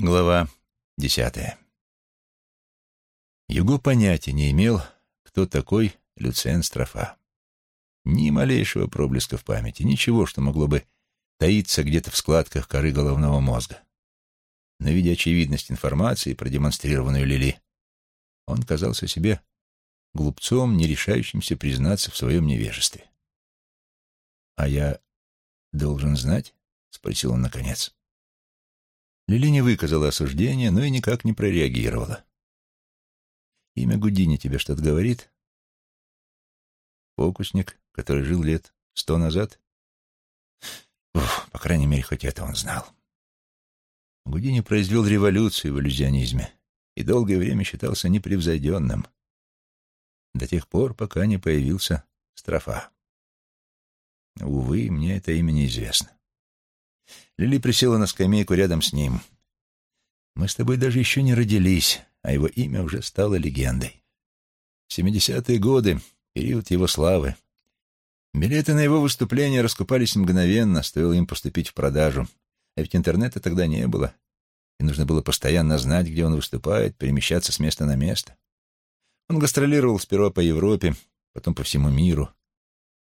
Глава десятая. Юго понятия не имел, кто такой Люциен Строфа. Ни малейшего проблеска в памяти, ничего, что могло бы таиться где-то в складках коры головного мозга. Но, видя очевидность информации, продемонстрированную Лили, он казался себе глупцом, не решающимся признаться в своем невежестве. «А я должен знать?» — спросил он наконец. Лили не выказала осуждения, но и никак не прореагировала. «Имя Гудини тебе что-то говорит?» «Фокусник, который жил лет сто назад?» Уф, по крайней мере, хоть это он знал. Гудини произвел революцию в иллюзионизме и долгое время считался непревзойденным, до тех пор, пока не появился Строфа. Увы, мне это имя неизвестно. Лили присела на скамейку рядом с ним. Мы с тобой даже еще не родились, а его имя уже стало легендой. Семидесятые годы, период его славы. Билеты на его выступления раскупались мгновенно, стоило им поступить в продажу. А ведь интернета тогда не было, и нужно было постоянно знать, где он выступает, перемещаться с места на место. Он гастролировал сперва по Европе, потом по всему миру.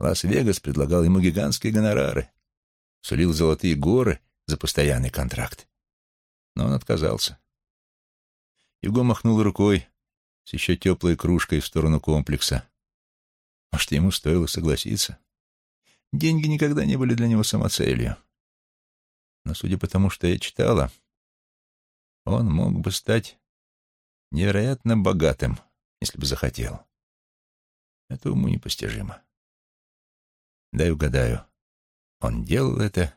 Лас-Вегас предлагал ему гигантские гонорары сулил золотые горы за постоянный контракт. Но он отказался. Юго махнул рукой с еще теплой кружкой в сторону комплекса. Может, ему стоило согласиться? Деньги никогда не были для него самоцелью. Но, судя по тому, что я читала, он мог бы стать невероятно богатым, если бы захотел. Это уму непостижимо. Дай угадаю. Он делал это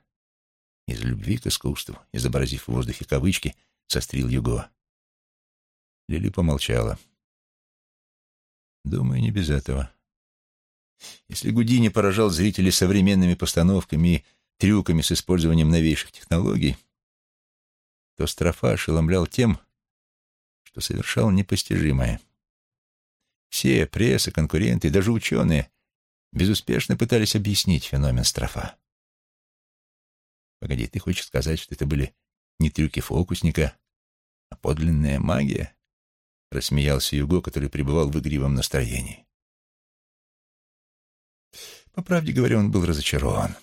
из любви к искусству, изобразив в воздухе кавычки, сострил Юго. Лили помолчала. Думаю, не без этого. Если Гудини поражал зрителей современными постановками и трюками с использованием новейших технологий, то Строфа ошеломлял тем, что совершал непостижимое. Все, пресса, конкуренты даже ученые безуспешно пытались объяснить феномен Строфа. Погоди, ты хочешь сказать, что это были не трюки фокусника, а подлинная магия? Рассмеялся Юго, который пребывал в игривом настроении. По правде говоря, он был разочарован.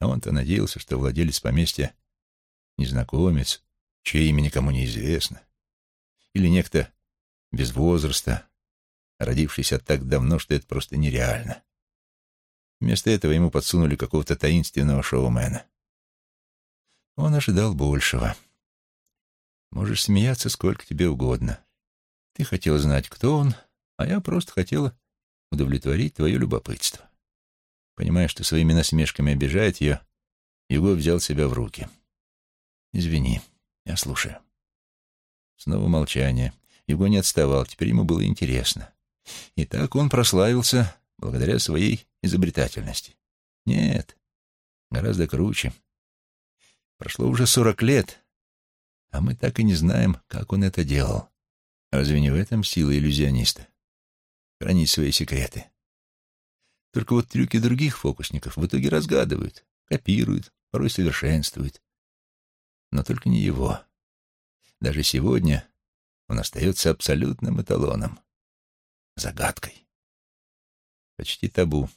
А он-то надеялся, что владелец поместья — незнакомец, чье имя никому не известно, или некто без возраста, родившийся так давно, что это просто нереально. Вместо этого ему подсунули какого-то таинственного шоумена. Он ожидал большего. Можешь смеяться сколько тебе угодно. Ты хотел знать, кто он, а я просто хотела удовлетворить твое любопытство. Понимая, что своими насмешками обижает ее, Его взял себя в руки. «Извини, я слушаю». Снова молчание. Его не отставал, теперь ему было интересно. И так он прославился благодаря своей изобретательности. Нет, гораздо круче. Прошло уже сорок лет, а мы так и не знаем, как он это делал. Разве не в этом сила иллюзиониста? Хранить свои секреты. Только вот трюки других фокусников в итоге разгадывают, копируют, порой совершенствуют. Но только не его. Даже сегодня он остается абсолютным эталоном. Загадкой. Почти табу.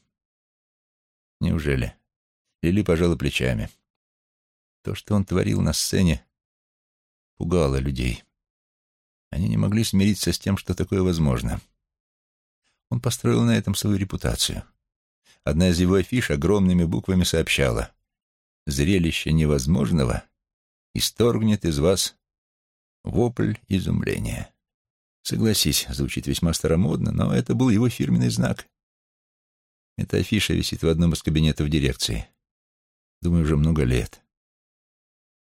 Неужели? Лили пожала плечами. То, что он творил на сцене, пугало людей. Они не могли смириться с тем, что такое возможно. Он построил на этом свою репутацию. Одна из его афиш огромными буквами сообщала «Зрелище невозможного исторгнет из вас вопль изумления». Согласись, звучит весьма старомодно, но это был его фирменный знак. Эта афиша висит в одном из кабинетов дирекции. Думаю, уже много лет.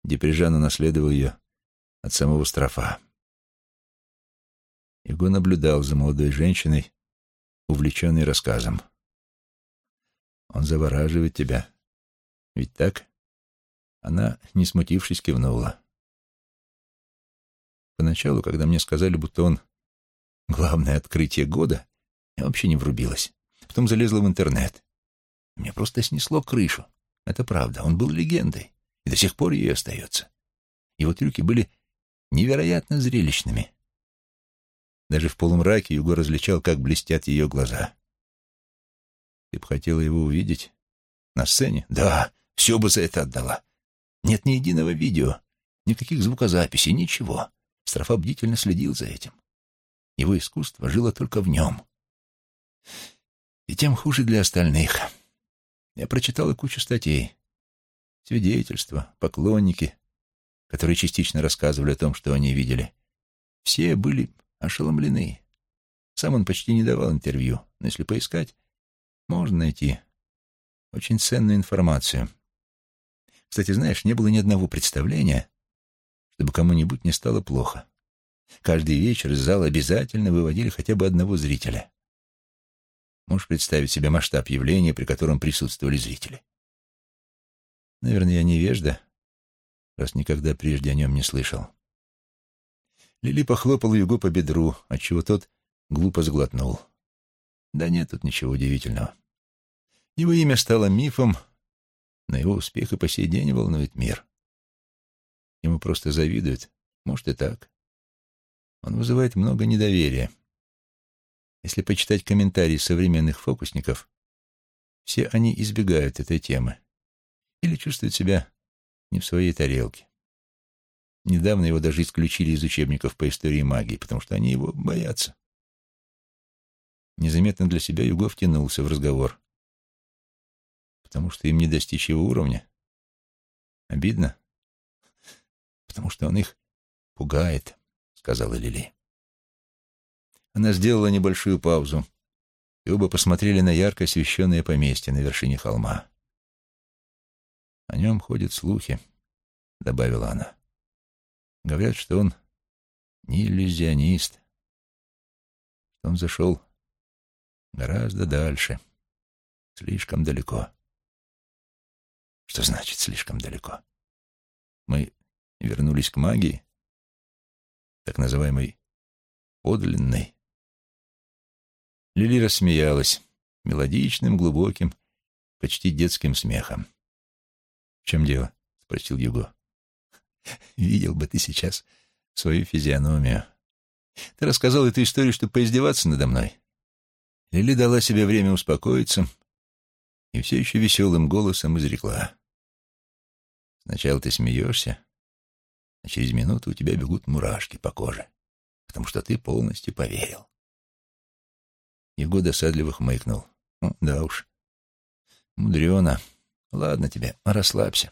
Деприжан унаследовал ее от самого Строфа. Его наблюдал за молодой женщиной, увлеченной рассказом. Он завораживает тебя. Ведь так? Она, не смутившись, кивнула. Поначалу, когда мне сказали, будто он главное открытие года, я вообще не врубилась. Потом залезла в интернет. Мне просто снесло крышу. Это правда, он был легендой. И до сих пор ей остается. Его трюки были невероятно зрелищными. Даже в полумраке Юго различал, как блестят ее глаза. Ты бы хотела его увидеть? На сцене? Да, все бы за это отдала. Нет ни единого видео, никаких звукозаписей, ничего. Строфа бдительно следил за этим. Его искусство жило только в нем. И тем хуже для остальных. Я прочитала кучу статей. Свидетельства, поклонники, которые частично рассказывали о том, что они видели. Все были ошеломлены. Сам он почти не давал интервью, но если поискать, можно найти очень ценную информацию. Кстати, знаешь, не было ни одного представления, чтобы кому-нибудь не стало плохо. Каждый вечер из зала обязательно выводили хотя бы одного зрителя. Можешь представить себе масштаб явления, при котором присутствовали зрители? Наверное, я невежда, раз никогда прежде о нем не слышал. Лили похлопал Юго по бедру, отчего тот глупо сглотнул. Да нет тут ничего удивительного. Его имя стало мифом, но его успех и по сей день волнует мир. Ему просто завидуют, может и так. Он вызывает много недоверия. Если почитать комментарии современных фокусников, все они избегают этой темы или чувствуют себя не в своей тарелке. Недавно его даже исключили из учебников по истории магии, потому что они его боятся. Незаметно для себя Юго втянулся в разговор. Потому что им не достичь его уровня. Обидно. Потому что он их пугает, сказала Лили. Она сделала небольшую паузу, и оба посмотрели на ярко освещенное поместье на вершине холма. «О нем ходят слухи», — добавила она. «Говорят, что он не иллюзионист, что он зашел гораздо дальше, слишком далеко». «Что значит слишком далеко?» «Мы вернулись к магии, так называемой подлинной». Лили рассмеялась мелодичным, глубоким, почти детским смехом. «В чем дело?» — спросил Юго. «Видел бы ты сейчас свою физиономию. Ты рассказал эту историю, чтобы поиздеваться надо мной». Лили дала себе время успокоиться и все еще веселым голосом изрекла. «Сначала ты смеешься, а через минуту у тебя бегут мурашки по коже, потому что ты полностью поверил». Его досадливо хмыкнул. Ну, да уж. Мудрено. Ладно тебе, расслабься.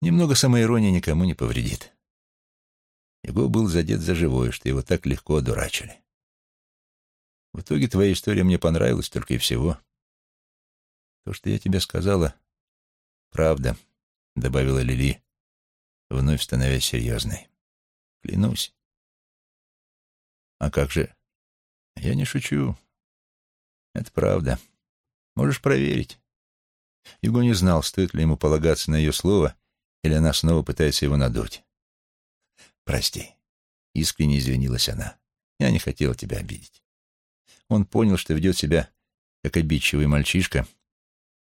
Немного самоирония никому не повредит. Его был задет за живое, что его так легко одурачили. В итоге твоя история мне понравилась только и всего. То, что я тебе сказала, правда, — добавила Лили, вновь становясь серьезной. Клянусь. А как же? Я не шучу. Это правда. Можешь проверить. Юго не знал, стоит ли ему полагаться на ее слово, или она снова пытается его надуть. «Прости», — искренне извинилась она. «Я не хотела тебя обидеть». Он понял, что ведет себя как обидчивый мальчишка,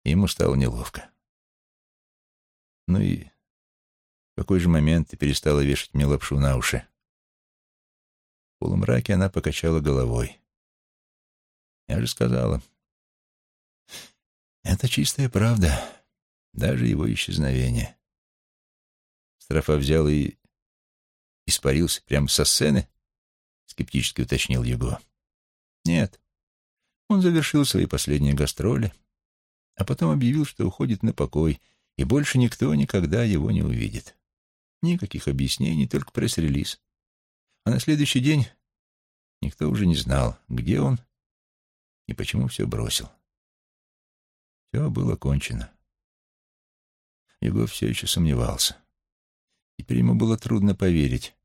и ему стало неловко. «Ну и в какой же момент ты перестала вешать мне лапшу на уши?» В полумраке она покачала головой. Я же сказала. Это чистая правда, даже его исчезновение. Строфа взял и испарился прямо со сцены, скептически уточнил Юго. Нет, он завершил свои последние гастроли, а потом объявил, что уходит на покой, и больше никто никогда его не увидит. Никаких объяснений, только пресс-релиз. А на следующий день никто уже не знал, где он и почему все бросил. Все было кончено. Его все еще сомневался. Теперь ему было трудно поверить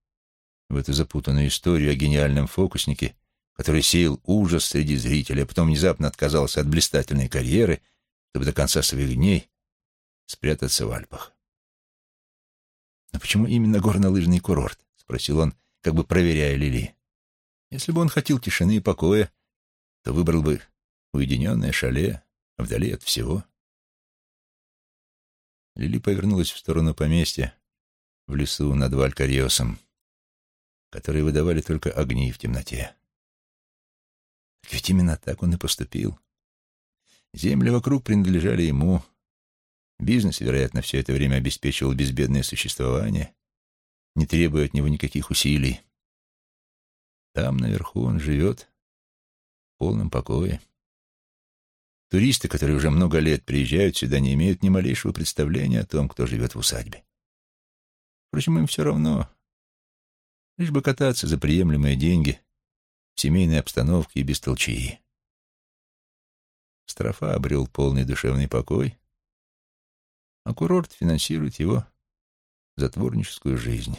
в эту запутанную историю о гениальном фокуснике, который сеял ужас среди зрителей, а потом внезапно отказался от блистательной карьеры, чтобы до конца своих дней спрятаться в Альпах. «Но почему именно горнолыжный курорт?» — спросил он, как бы проверяя Лили. Если бы он хотел тишины и покоя, то выбрал бы уединенное шале, вдали от всего. Лили повернулась в сторону поместья, в лесу над Валькариосом, которые выдавали только огни в темноте. Так ведь именно так он и поступил. Земли вокруг принадлежали ему. Бизнес, вероятно, все это время обеспечивал безбедное существование, не требуя от него никаких усилий. Там, наверху, он живет в полном покое. Туристы, которые уже много лет приезжают сюда, не имеют ни малейшего представления о том, кто живет в усадьбе. Впрочем, им все равно. Лишь бы кататься за приемлемые деньги в семейной обстановке и без толчии. Строфа обрел полный душевный покой, а курорт финансирует его затворническую жизнь.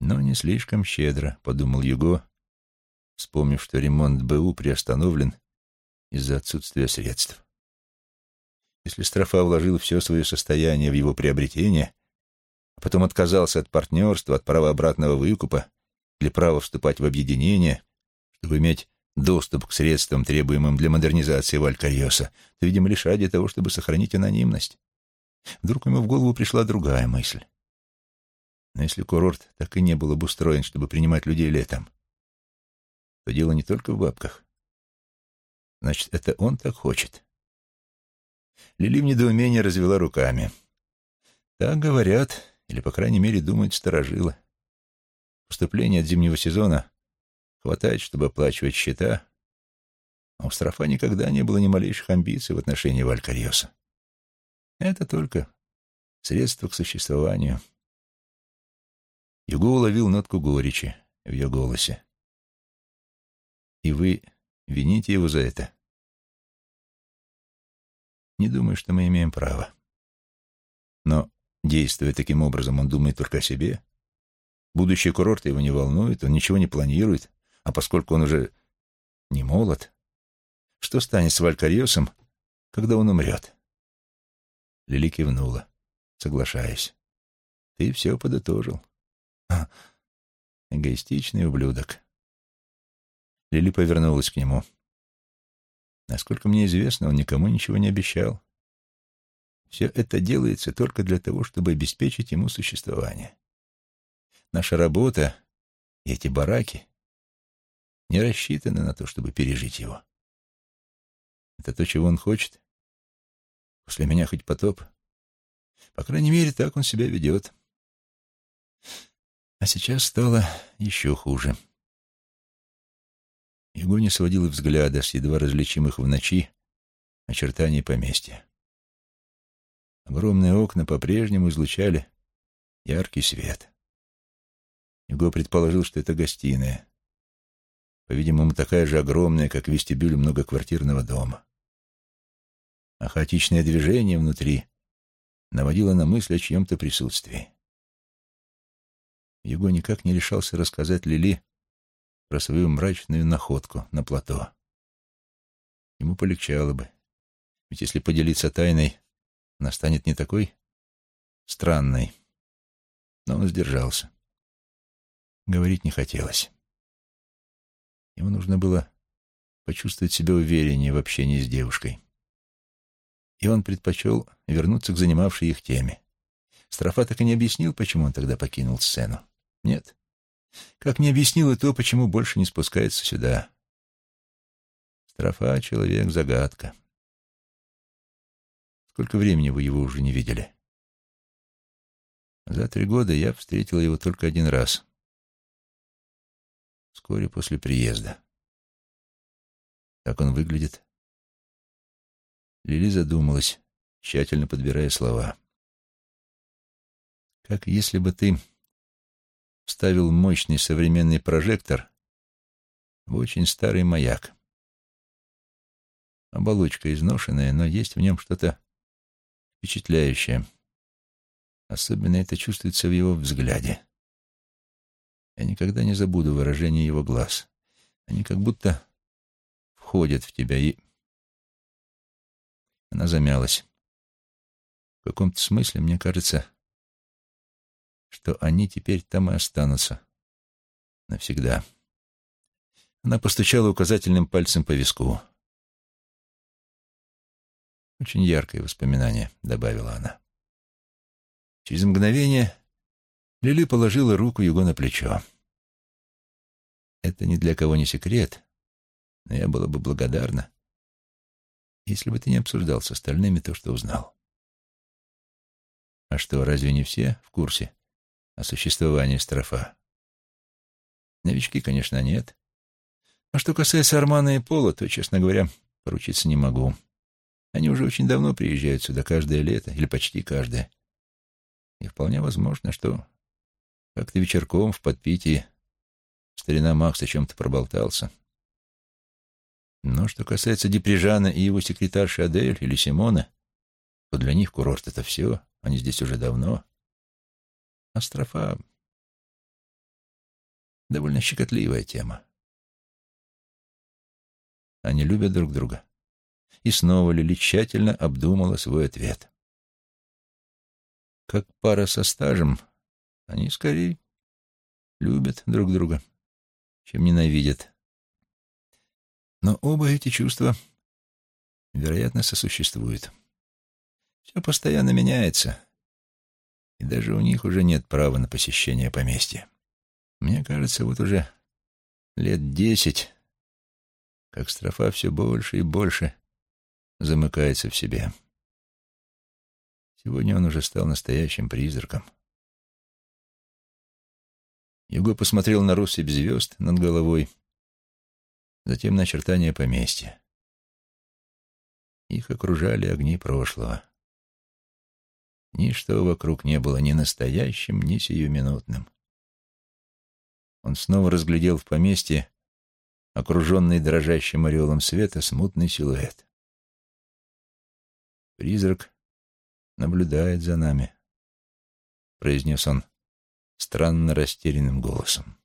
Но не слишком щедро, — подумал Юго, вспомнив, что ремонт БУ приостановлен из-за отсутствия средств. Если Строфа вложил все свое состояние в его приобретение, а потом отказался от партнерства, от права обратного выкупа или права вступать в объединение, чтобы иметь доступ к средствам, требуемым для модернизации Валькариоса, то, видимо, лишь ради того, чтобы сохранить анонимность. Вдруг ему в голову пришла другая мысль. Но если курорт так и не был обустроен, чтобы принимать людей летом, то дело не только в бабках. Значит, это он так хочет. Лили в недоумении развела руками. Так говорят, или, по крайней мере, думают старожилы. Поступление от зимнего сезона хватает, чтобы оплачивать счета, а у Строфа никогда не было ни малейших амбиций в отношении Валькариоса. Это только средство к существованию. Юго уловил нотку горечи в ее голосе. «И вы вините его за это?» Не думаю, что мы имеем право. Но, действуя таким образом, он думает только о себе. Будущее курорта его не волнует, он ничего не планирует, а поскольку он уже не молод, что станет с Валькариосом, когда он умрет? Лили кивнула, соглашаясь. Ты все подытожил. Эгоистичный ублюдок. Лили повернулась к нему. Насколько мне известно, он никому ничего не обещал. Все это делается только для того, чтобы обеспечить ему существование. Наша работа и эти бараки не рассчитаны на то, чтобы пережить его. Это то, чего он хочет. После меня хоть потоп. По крайней мере, так он себя ведет. А сейчас стало еще хуже. Его не сводил взгляда с едва различимых в ночи очертаний поместья. Огромные окна по-прежнему излучали яркий свет. Его предположил, что это гостиная. По-видимому, такая же огромная, как вестибюль многоквартирного дома. А хаотичное движение внутри наводило на мысль о чьем-то присутствии. Его никак не решался рассказать Лили про свою мрачную находку на плато. Ему полегчало бы, ведь если поделиться тайной, она станет не такой странной. Но он сдержался. Говорить не хотелось. Ему нужно было почувствовать себя увереннее в общении с девушкой. И он предпочел вернуться к занимавшей их теме. Строфа так и не объяснил, почему он тогда покинул сцену. Нет. Как не объяснил и то, почему больше не спускается сюда. Строфа — человек-загадка. Сколько времени вы его уже не видели? За три года я встретил его только один раз. Вскоре после приезда. Как он выглядит? Лили задумалась, тщательно подбирая слова. Как если бы ты вставил мощный современный прожектор в очень старый маяк. Оболочка изношенная, но есть в нем что-то впечатляющее. Особенно это чувствуется в его взгляде. Я никогда не забуду выражение его глаз. Они как будто входят в тебя, и... Она замялась. В каком-то смысле, мне кажется, что они теперь там и останутся. Навсегда. Она постучала указательным пальцем по виску. «Очень яркое воспоминание», — добавила она. Через мгновение Лили положила руку его на плечо. Это ни для кого не секрет, но я была бы благодарна, если бы ты не обсуждал с остальными то, что узнал. А что, разве не все в курсе о существовании строфа? Новички, конечно, нет. А что касается Армана и Пола, то, честно говоря, поручиться не могу. Они уже очень давно приезжают сюда, каждое лето, или почти каждое. И вполне возможно, что как-то вечерком в подпитии старина Макс о чем-то проболтался. Но что касается Деприжана и его секретарши Адель или Симона, то для них курорт — это все, они здесь уже давно. Астрофа — довольно щекотливая тема. Они любят друг друга. И снова Лили тщательно обдумала свой ответ. Как пара со стажем, они скорее любят друг друга, чем ненавидят. Но оба эти чувства, вероятно, сосуществуют. Все постоянно меняется, и даже у них уже нет права на посещение поместья. Мне кажется, вот уже лет десять, как строфа все больше и больше замыкается в себе. Сегодня он уже стал настоящим призраком. Юго посмотрел на россыпь звезд над головой затем на очертания поместья. Их окружали огни прошлого. Ничто вокруг не было ни настоящим, ни сиюминутным. Он снова разглядел в поместье, окруженный дрожащим ореолом света, смутный силуэт. «Призрак наблюдает за нами», — произнес он странно растерянным голосом.